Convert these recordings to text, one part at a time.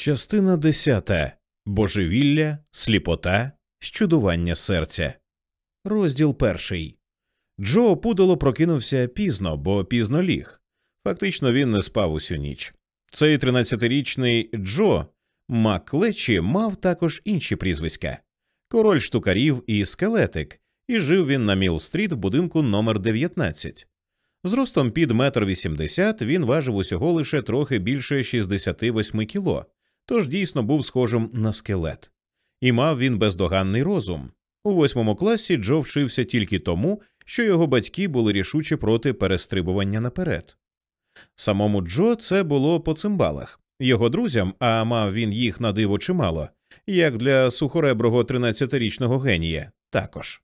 Частина десята Божевілля, сліпота, чудування серця. Розділ перший. Джо опудало прокинувся пізно, бо пізно ліг. Фактично він не спав усю ніч. Цей 13-річний Джо Маклетчі мав також інші прізвиська король штукарів і скелетик, і жив він на Міл-стріт в будинку номер 19 Зростом під метр вісімдесят він важив усього лише трохи більше 68 кіло, тож дійсно був схожим на скелет. І мав він бездоганний розум. У восьмому класі Джо вчився тільки тому, що його батьки були рішуче проти перестрибування наперед. Самому Джо це було по цимбалах, його друзям, а мав він їх на диво чимало, як для сухореброго 13-річного генія, також.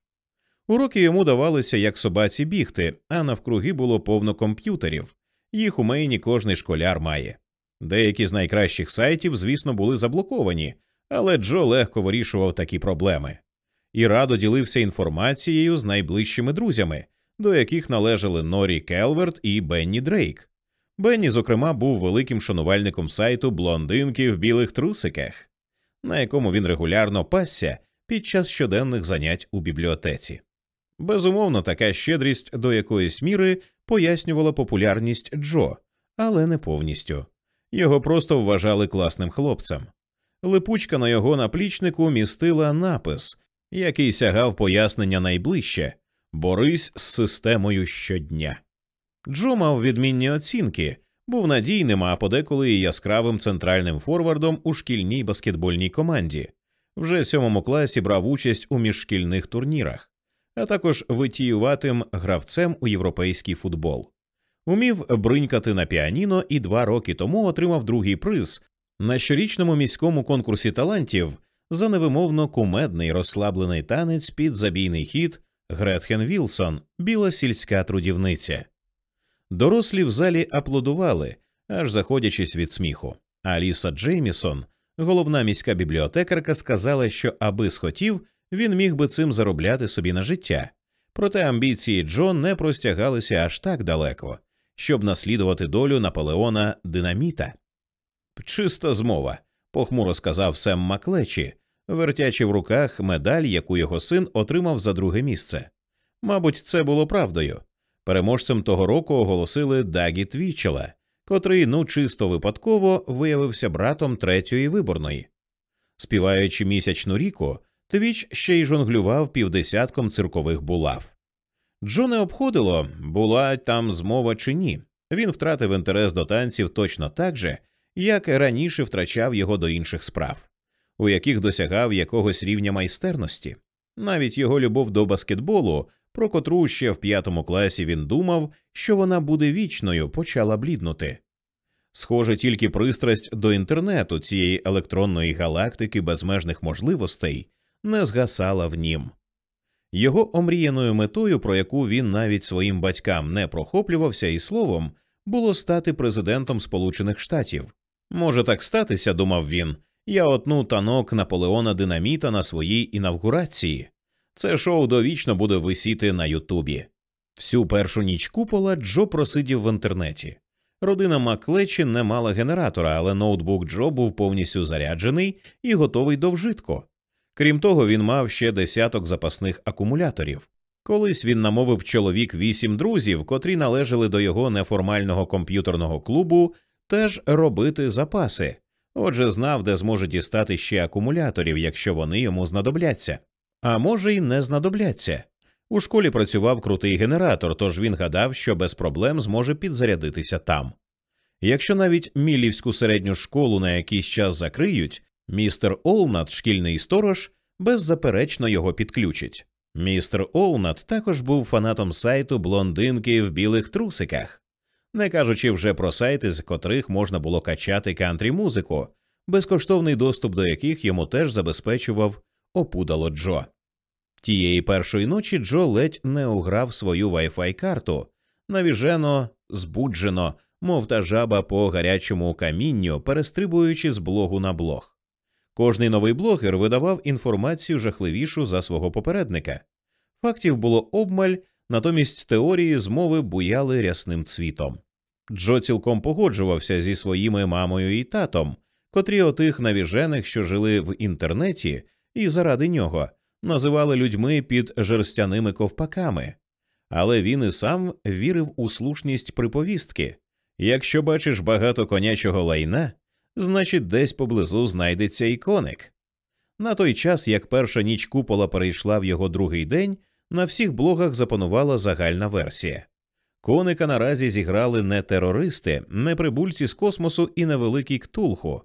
Уроки йому давалися як собаці бігти, а навкруги було повно комп'ютерів. Їх у Мейні кожний школяр має. Деякі з найкращих сайтів, звісно, були заблоковані, але Джо легко вирішував такі проблеми і радо ділився інформацією з найближчими друзями, до яких належали Норі Келверт і Бенні Дрейк. Бенні, зокрема, був великим шанувальником сайту блондинки в білих трусиках, на якому він регулярно пасся під час щоденних занять у бібліотеці. Безумовно, така щедрість до якоїсь міри пояснювала популярність Джо, але не повністю. Його просто вважали класним хлопцем. Липучка на його наплічнику містила напис, який сягав пояснення найближче Борись з системою щодня. Джо мав відмінні оцінки, був надійним, а подеколи і яскравим центральним форвардом у шкільній баскетбольній команді. Вже сьомому класі брав участь у міжшкільних турнірах, а також витіюватим гравцем у європейський футбол. Умів бринькати на піаніно і два роки тому отримав другий приз на щорічному міському конкурсі талантів за невимовно кумедний розслаблений танець під забійний хід Гретхен Вілсон, біла сільська трудівниця. Дорослі в залі аплодували, аж заходячись від сміху. Аліса Джеймісон, головна міська бібліотекарка, сказала, що аби схотів, він міг би цим заробляти собі на життя. Проте амбіції Джон не простягалися аж так далеко, щоб наслідувати долю Наполеона Динаміта. Чиста змова, похмуро сказав Сем Маклечі, вертячи в руках медаль, яку його син отримав за друге місце. Мабуть, це було правдою. Переможцем того року оголосили Дагі Твічела, котрий ну чисто випадково виявився братом третьої виборної. Співаючи місячну ріку, Твіч ще й жонглював півдесятком циркових булав. Джо не обходило, була там змова чи ні. Він втратив інтерес до танців точно так же, як раніше втрачав його до інших справ, у яких досягав якогось рівня майстерності. Навіть його любов до баскетболу, про котру ще в п'ятому класі він думав, що вона буде вічною, почала бліднути. Схоже, тільки пристрасть до інтернету цієї електронної галактики безмежних можливостей не згасала в нім. Його омріяною метою, про яку він навіть своїм батькам не прохоплювався і словом, було стати президентом Сполучених Штатів. Може так статися, думав він. Я отну танок Наполеона Динаміта на своїй інавгурації. Це шоу довічно буде висіти на Ютубі. Всю першу ніч купола Джо просидів в інтернеті. Родина Маклечі не мала генератора, але ноутбук Джо був повністю заряджений і готовий до вжитку. Крім того, він мав ще десяток запасних акумуляторів. Колись він намовив чоловік вісім друзів, котрі належали до його неформального комп'ютерного клубу, теж робити запаси. Отже, знав, де зможе дістати ще акумуляторів, якщо вони йому знадобляться. А може, й не знадобляться. У школі працював крутий генератор, тож він гадав, що без проблем зможе підзарядитися там. Якщо навіть мілівську середню школу на якийсь час закриють, містер Олнат, шкільний сторож, беззаперечно його підключить. Містер Олнат також був фанатом сайту блондинки в білих трусиках, не кажучи вже про сайти, з котрих можна було качати кантрі музику, безкоштовний доступ до яких йому теж забезпечував опудало Джо. Тієї першої ночі Джо ледь не уграв свою Wi-Fi карту, навіжено, збуджено, мов та жаба по гарячому камінню, перестрибуючи з блогу на блог. Кожний новий блогер видавав інформацію жахливішу за свого попередника. Фактів було обмаль, натомість теорії змови буяли рясним цвітом. Джо цілком погоджувався зі своїми мамою і татом, котрі отих навіжених, що жили в інтернеті, і заради нього називали людьми під жерстяними ковпаками. Але він і сам вірив у слушність приповістки якщо бачиш багато конячого лайна, значить, десь поблизу знайдеться і коник. На той час, як перша ніч купола перейшла в його другий день, на всіх блогах запанувала загальна версія. Коника наразі зіграли не терористи, не прибульці з космосу і невеликий ктулху,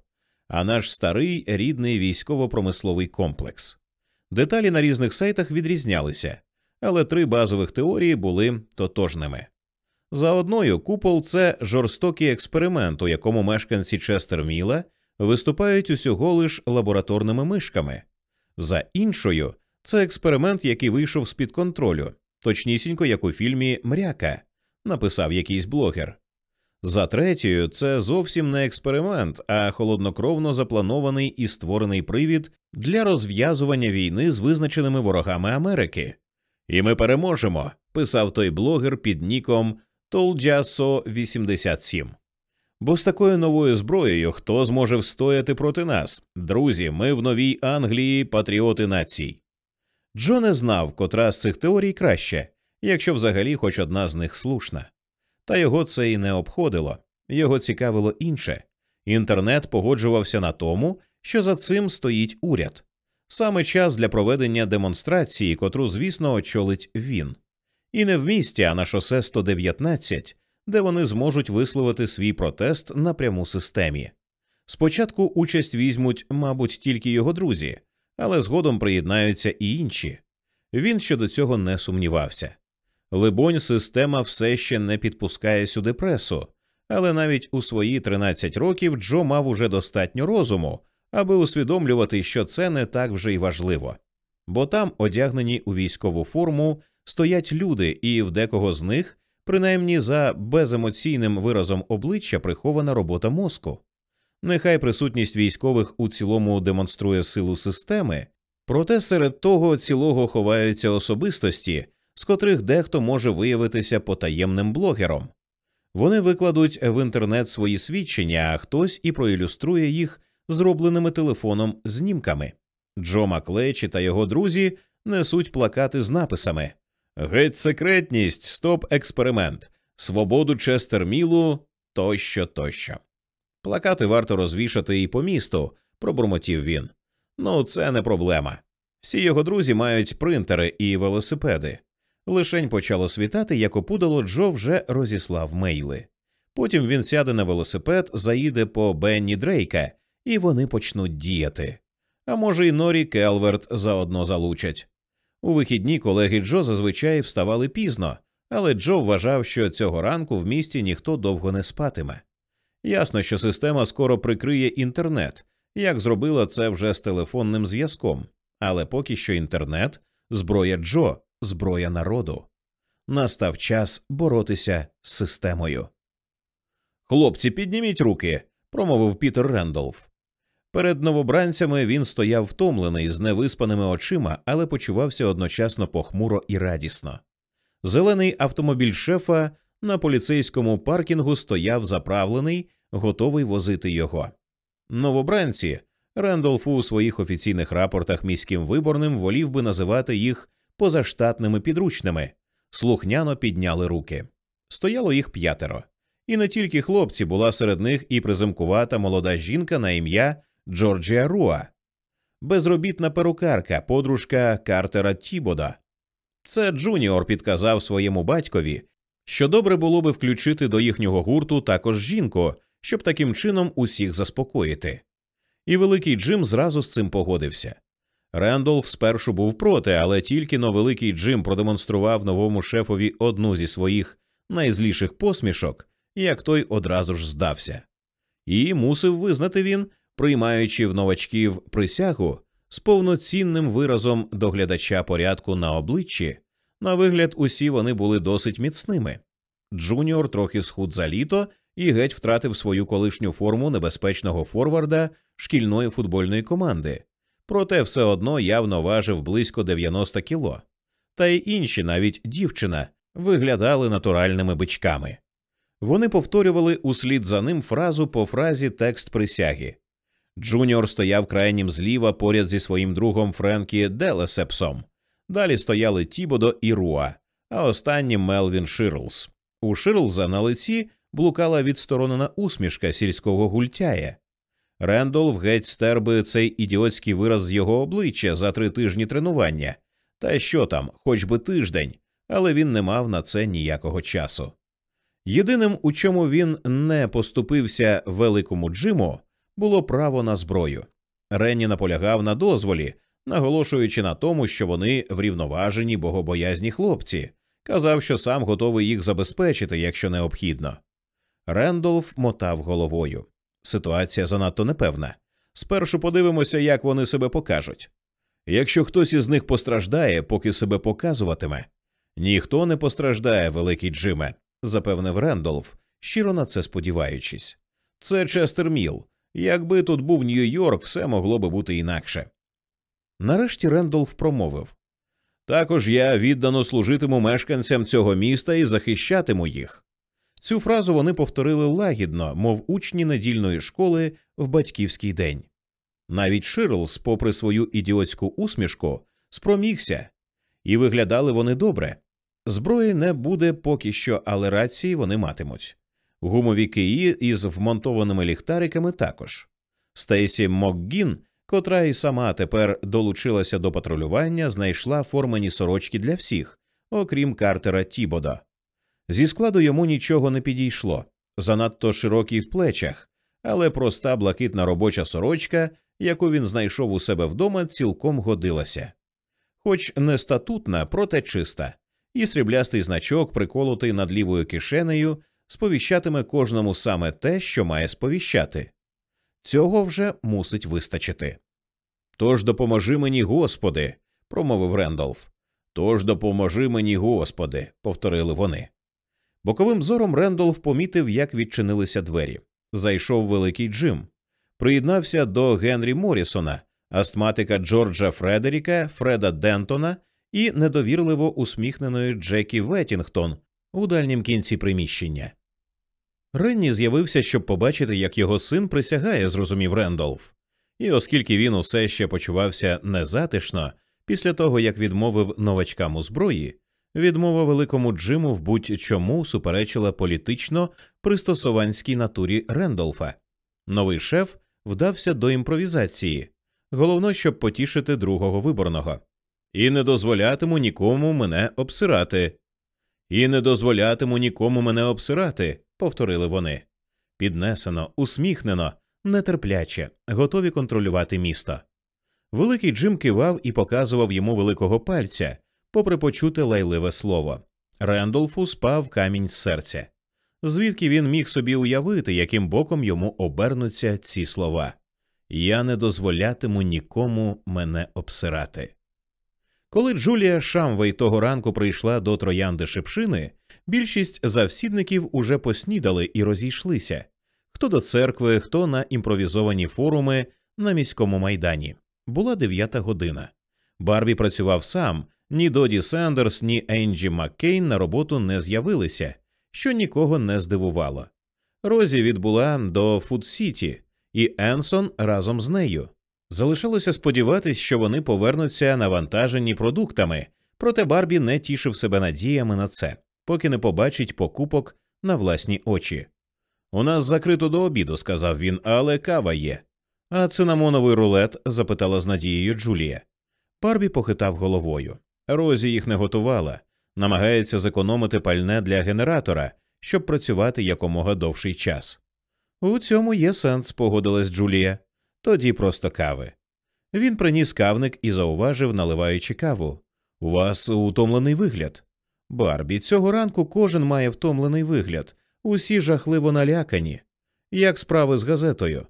а наш старий рідний військово-промисловий комплекс. Деталі на різних сайтах відрізнялися, але три базових теорії були тотожними. За одною купол це жорстокий експеримент, у якому мешканці Честерміла виступають усього лиш лабораторними мишками. За іншою, це експеримент, який вийшов з під контролю, точнісінько як у фільмі Мряка, написав якийсь блогер. За третьою, це зовсім не експеримент, а холоднокровно запланований і створений привід для розв'язування війни з визначеними ворогами Америки. І ми переможемо, писав той блогер під ніком Толджасо 87 Бо з такою новою зброєю хто зможе встояти проти нас? Друзі, ми в новій Англії патріоти націй. Джо не знав, котра з цих теорій краще, якщо взагалі хоч одна з них слушна. Та його це і не обходило, його цікавило інше. Інтернет погоджувався на тому, що за цим стоїть уряд. Саме час для проведення демонстрації, котру, звісно, очолить він. І не в місті, а на шосе 119, де вони зможуть висловити свій протест на пряму системі. Спочатку участь візьмуть, мабуть, тільки його друзі, але згодом приєднаються і інші. Він щодо цього не сумнівався. Либонь, система все ще не підпускає сюди пресу, але навіть у свої 13 років Джо мав уже достатньо розуму, аби усвідомлювати, що це не так вже й важливо, бо там, одягнені у військову форму, стоять люди, і в декого з них, принаймні за беземоційним виразом обличчя, прихована робота мозку. Нехай присутність військових у цілому демонструє силу системи, проте серед того цілого ховаються особистості, з котрих дехто може виявитися потаємним блогером. Вони викладуть в інтернет свої свідчення, а хтось і проілюструє їх зробленими телефоном знімками. Джо Маклечі та його друзі несуть плакати з написами Геть секретність, стоп експеримент, свободу Честермілу тощо тощо. Плакати варто розвішати і по місту, пробурмотів він. Ну, це не проблема. Всі його друзі мають принтери і велосипеди. Лишень почало світати, як опудало Джо вже розіслав мейли. Потім він сяде на велосипед, заїде по Бенні Дрейка, і вони почнуть діяти. А може, й Норі Келверт заодно залучать. У вихідні колеги Джо зазвичай вставали пізно, але Джо вважав, що цього ранку в місті ніхто довго не спатиме. Ясно, що система скоро прикриє інтернет, як зробила це вже з телефонним зв'язком, але поки що інтернет зброя Джо, зброя народу. Настав час боротися з системою. Хлопці, підніміть руки, промовив Пітер Рендолф. Перед новобранцями він стояв втомлений з невиспаними очима, але почувався одночасно похмуро і радісно. Зелений автомобіль шефа на поліцейському паркінгу стояв заправлений, готовий возити його. Новобранці Рендолф у своїх офіційних рапортах міським виборним волів би називати їх позаштатними підручними, слухняно підняли руки. Стояло їх п'ятеро. І не тільки хлопці, була серед них і приземкувата молода жінка на ім'я Джорджія Руа, безробітна перукарка, подружка Картера Тібода. Це Джуніор підказав своєму батькові, що добре було би включити до їхнього гурту також жінку, щоб таким чином усіх заспокоїти. І великий Джим зразу з цим погодився. Рендолф спершу був проти, але тільки но великий Джим продемонстрував новому шефові одну зі своїх найзліших посмішок, як той одразу ж здався. І мусив визнати він, приймаючи в новачків присягу з повноцінним виразом доглядача порядку на обличчі, на вигляд, усі вони були досить міцними. Джуніор трохи схуд за літо і геть втратив свою колишню форму небезпечного форварда шкільної футбольної команди, проте все одно явно важив близько 90 кіло. Та й інші, навіть дівчина, виглядали натуральними бичками. Вони повторювали услід за ним фразу по фразі текст присяги. Джуніор стояв крайнім зліва поряд зі своїм другом Френкі Делесепсом. Далі стояли Тібодо і Руа, а останнім Мелвін Ширлс. У Ширлза на лиці блукала відсторонена усмішка сільського гультяя. Рендолф геть стер би цей ідіотський вираз з його обличчя за три тижні тренування. Та що там, хоч би тиждень, але він не мав на це ніякого часу. Єдиним, у чому він не поступився великому Джиму, було право на зброю. Ренні наполягав на дозволі, наголошуючи на тому, що вони врівноважені богобоязні хлопці, казав, що сам готовий їх забезпечити, якщо необхідно. Рендолф мотав головою. Ситуація занадто непевна. Спершу подивимося, як вони себе покажуть. Якщо хтось із них постраждає, поки себе показуватиме, ніхто не постраждає, великий Джиме, запевнив Рендолф, щиро на це сподіваючись. Це Честер Міл. Якби тут був Нью-Йорк, все могло би бути інакше. Нарешті Рендолф промовив також я віддано служитиму мешканцям цього міста і захищатиму їх. Цю фразу вони повторили лагідно, мов учні недільної школи в батьківський день. Навіть Ширлс, попри свою ідіотську усмішку, спромігся, і виглядали вони добре. Зброї не буде поки що, але рації вони матимуть. Гумові киї із вмонтованими ліхтариками також. Стейсі Мокгін, котра і сама тепер долучилася до патрулювання, знайшла формані сорочки для всіх, окрім Картера Тібода. Зі складу йому нічого не підійшло, занадто широкий в плечах, але проста блакитна робоча сорочка, яку він знайшов у себе вдома, цілком годилася. Хоч не статутна, проте чиста, і сріблястий значок, приколотий над лівою кишенею, сповіщатиме кожному саме те, що має сповіщати. Цього вже мусить вистачити. Тож допоможи мені, Господи, промовив Рендолф. Тож допоможи мені, Господи, повторили вони. Боковим зором Рендолф помітив, як відчинилися двері. Зайшов великий Джим, приєднався до Генрі Морісона, астматика Джорджа Фредеріка, Фреда Дентона і недовірливо усміхненої Джекі Веттінгтон у дальнім кінці приміщення. Ренні з'явився, щоб побачити, як його син присягає, зрозумів Рендолф. І оскільки він усе ще почувався незатишно після того, як відмовив новачкам у зброї, Відмова великому Джиму в будь-чому суперечила політично пристосованській натурі Рендолфа. Новий шеф вдався до імпровізації, головно, щоб потішити другого виборного, і не дозволятиму нікому мене обсирати. І не дозволятиму нікому мене обсирати, повторили вони. Піднесено, усміхнено, нетерпляче, готові контролювати місто. Великий Джим кивав і показував йому великого пальця попри почуте лайливе слово. Рендолфу спав камінь з серця. Звідки він міг собі уявити, яким боком йому обернуться ці слова Я не дозволятиму нікому мене обсирати. Коли Джулія Шамвей того ранку прийшла до троянди Шипшини, більшість завсідників уже поснідали і розійшлися хто до церкви, хто на імпровізовані форуми на міському майдані. Була дев'ята година. Барбі працював сам, ні Доді Сендерс, ні Енджі Маккейн на роботу не з'явилися, що нікого не здивувало. Розі відбула до Фуд-Сіті, і Енсон разом з нею. Залишалося сподіватися, що вони повернуться навантажені продуктами, проте Барбі не тішив себе надіями на це, поки не побачить покупок на власні очі. У нас закрито до обіду, сказав він, але кава є. А цинамоновий рулет? запитала з надією Джулія. Барбі похитав головою. Розі їх не готувала, намагається зекономити пальне для генератора, щоб працювати якомога довший час. У цьому є сенс, погодилась Джулія. Тоді просто кави. Він приніс кавник і зауважив, наливаючи каву. У вас утомлений вигляд. Барбі, цього ранку кожен має втомлений вигляд, усі жахливо налякані. Як справи з газетою?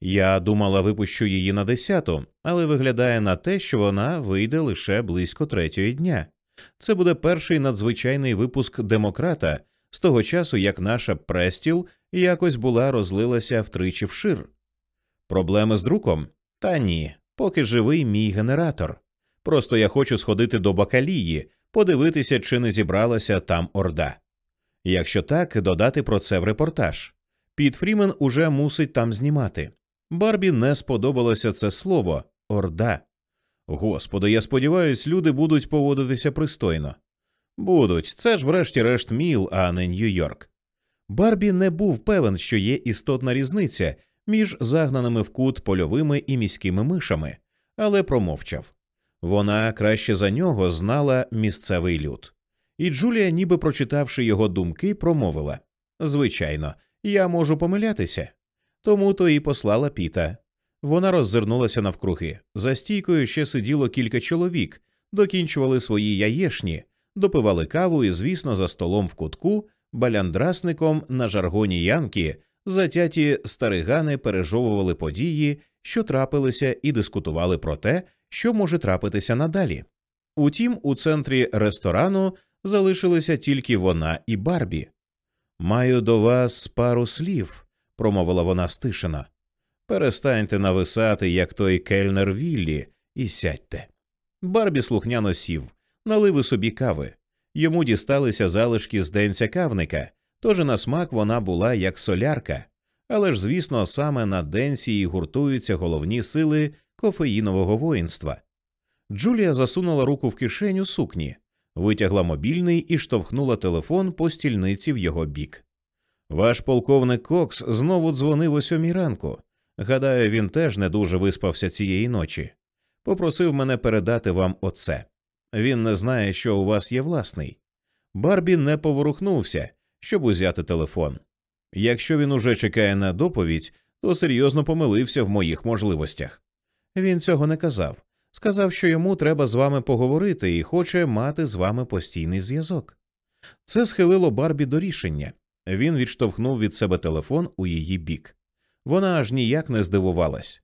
Я думала, випущу її на десяту, але виглядає на те, що вона вийде лише близько третьої дня. Це буде перший надзвичайний випуск демократа з того часу, як наша престіл якось була розлилася втричі вшир. Проблеми з друком? Та ні, поки живий мій генератор. Просто я хочу сходити до бакалії, подивитися, чи не зібралася там орда. Якщо так, додати про це в репортаж. Піт Фрімен уже мусить там знімати. Барбі не сподобалося це слово орда. Господи, я сподіваюся, люди будуть поводитися пристойно. Будуть, це ж, врешті-решт, Міл, а не Нью-Йорк. Барбі не був певен, що є істотна різниця між загнаними в кут польовими і міськими мишами, але промовчав. Вона краще за нього знала місцевий люд. І Джулія, ніби прочитавши його думки, промовила Звичайно, я можу помилятися. Тому то і послала піта. Вона роззирнулася навкруги. За стійкою ще сиділо кілька чоловік, докінчували свої яєшні, допивали каву і, звісно, за столом в кутку, баляндрасником на жаргоні янки, затяті старигани пережовували події, що трапилися, і дискутували про те, що може трапитися надалі. Утім, у центрі ресторану залишилися тільки вона і Барбі. Маю до вас пару слів, промовила вона стишено. Перестаньте нависати, як той кельнер Віллі, і сядьте. Барбі слухняно сів, налив собі кави. Йому дісталися залишки з денця кавника, тож на смак вона була як солярка. Але ж, звісно, саме на денці і гуртуються головні сили кофеїнового воїнства. Джулія засунула руку в кишеню сукні, витягла мобільний і штовхнула телефон по стільниці в його бік. Ваш полковник Кокс знову дзвонив о сьомій ранку. Гадаю, він теж не дуже виспався цієї ночі. Попросив мене передати вам оце. Він не знає, що у вас є власний. Барбі не поворухнувся, щоб узяти телефон. Якщо він уже чекає на доповідь, то серйозно помилився в моїх можливостях. Він цього не казав. Сказав, що йому треба з вами поговорити і хоче мати з вами постійний зв'язок. Це схилило Барбі до рішення. Він відштовхнув від себе телефон у її бік. Вона аж ніяк не здивувалась.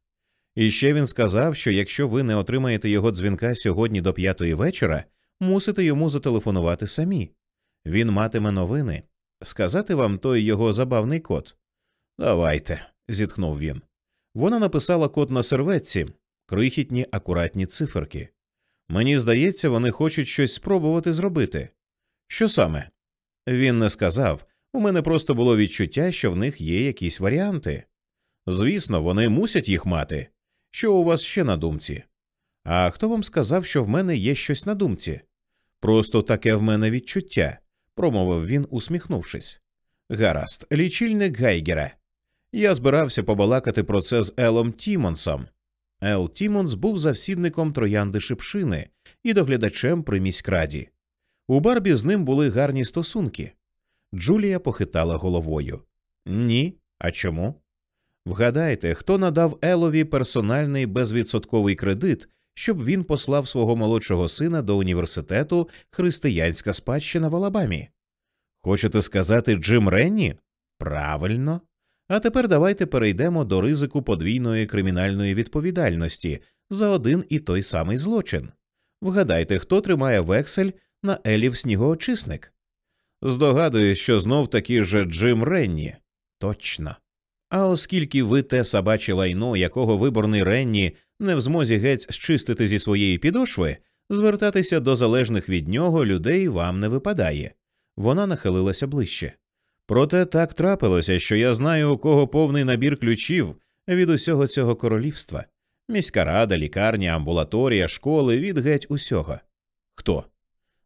І ще він сказав, що якщо ви не отримаєте його дзвінка сьогодні до п'ятої вечора, мусите йому зателефонувати самі. Він матиме новини. Сказати вам той його забавний код? Давайте, зітхнув він. Вона написала код на серветці, крихітні акуратні циферки. Мені здається, вони хочуть щось спробувати зробити. Що саме? Він не сказав. У мене просто було відчуття, що в них є якісь варіанти. Звісно, вони мусять їх мати. Що у вас ще на думці? А хто вам сказав, що в мене є щось на думці? Просто таке в мене відчуття, промовив він, усміхнувшись. Гаразд, лічильник Гайгера. Я збирався побалакати про це з Елом Тімонсом. Ел Тімонс був завсідником троянди Шипшини і доглядачем при міськраді. У Барбі з ним були гарні стосунки. Джулія похитала головою. Ні. А чому? Вгадайте, хто надав Елові персональний безвідсотковий кредит, щоб він послав свого молодшого сина до університету Християнська спадщина в Алабамі? Хочете сказати Джим Ренні? Правильно. А тепер давайте перейдемо до ризику подвійної кримінальної відповідальності за один і той самий злочин. Вгадайте, хто тримає вексель на Елів снігоочисник? Здогадуюсь, що знов таки же Джим Ренні. Точно. А оскільки ви те собаче лайно, якого виборний Ренні не в змозі геть щистити зі своєї підошви, звертатися до залежних від нього людей вам не випадає. Вона нахилилася ближче. Проте так трапилося, що я знаю, у кого повний набір ключів від усього цього королівства міська рада, лікарня, амбулаторія, школи від геть усього. Хто?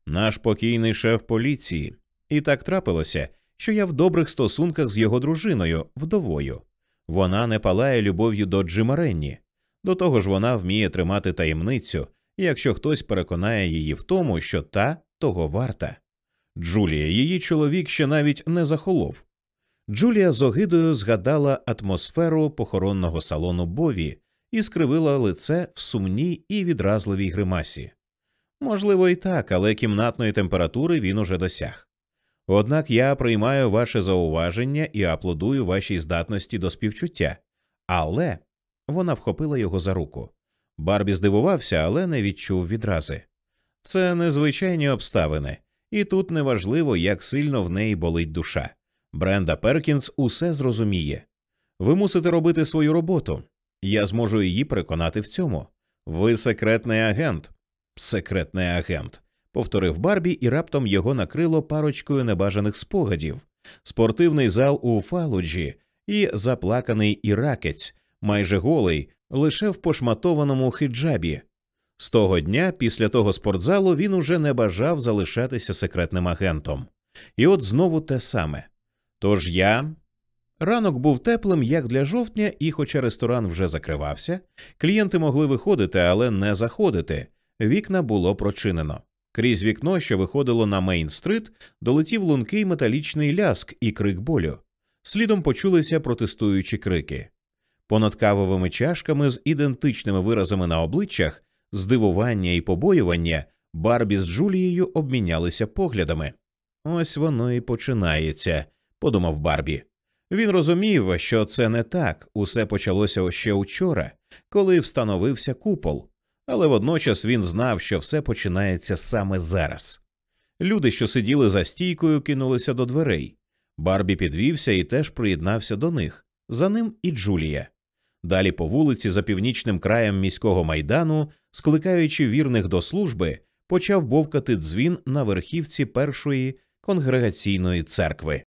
Наш покійний шеф поліції. І так трапилося, що я в добрих стосунках з його дружиною, вдовою. Вона не палає любов'ю до Джима Ренні. До того ж, вона вміє тримати таємницю, якщо хтось переконає її в тому, що та того варта. Джулія, її чоловік ще навіть не захолов. Джулія з огидою згадала атмосферу похоронного салону Бові і скривила лице в сумній і відразливій гримасі. Можливо, і так, але кімнатної температури він уже досяг. Однак я приймаю ваше зауваження і аплодую вашій здатності до співчуття. Але вона вхопила його за руку. Барбі здивувався, але не відчув відрази. Це незвичайні обставини, і тут неважливо, як сильно в неї болить душа. Бренда Перкінс усе зрозуміє. Ви мусите робити свою роботу. Я зможу її переконати в цьому. Ви секретний агент. Секретний агент повторив Барбі, і раптом його накрило парочкою небажаних спогадів. Спортивний зал у Фалуджі і заплаканий іракець, майже голий, лише в пошматованому хиджабі. З того дня, після того спортзалу, він уже не бажав залишатися секретним агентом. І от знову те саме. Тож я. Ранок був теплим, як для жовтня, і, хоча ресторан вже закривався, клієнти могли виходити, але не заходити. Вікна було прочинено. Крізь вікно, що виходило на Мейн-стрит, долетів лункий металічний ляск і крик болю. Слідом почулися протестуючі крики. Понад кавовими чашками з ідентичними виразами на обличчях, здивування і побоювання, Барбі з Джулією обмінялися поглядами. Ось воно і починається, подумав Барбі. Він розумів, що це не так, усе почалося ще учора, коли встановився купол, але водночас він знав, що все починається саме зараз. Люди, що сиділи за стійкою, кинулися до дверей. Барбі підвівся і теж приєднався до них. За ним і Джулія. Далі по вулиці, за північним краєм міського майдану, скликаючи вірних до служби, почав бовкати дзвін на верхівці першої конгрегаційної церкви.